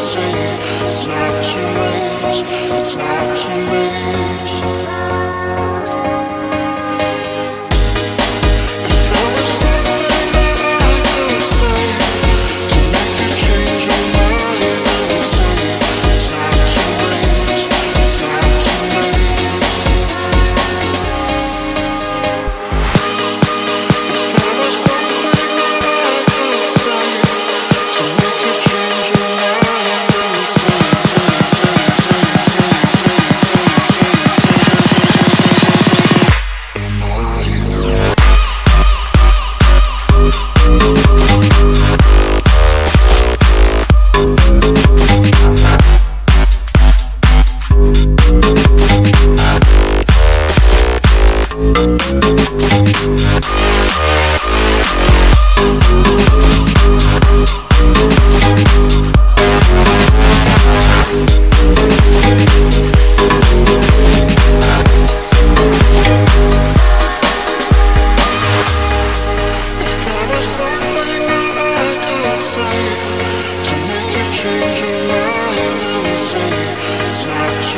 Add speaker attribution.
Speaker 1: say it's not to make you change your mind. And say it's not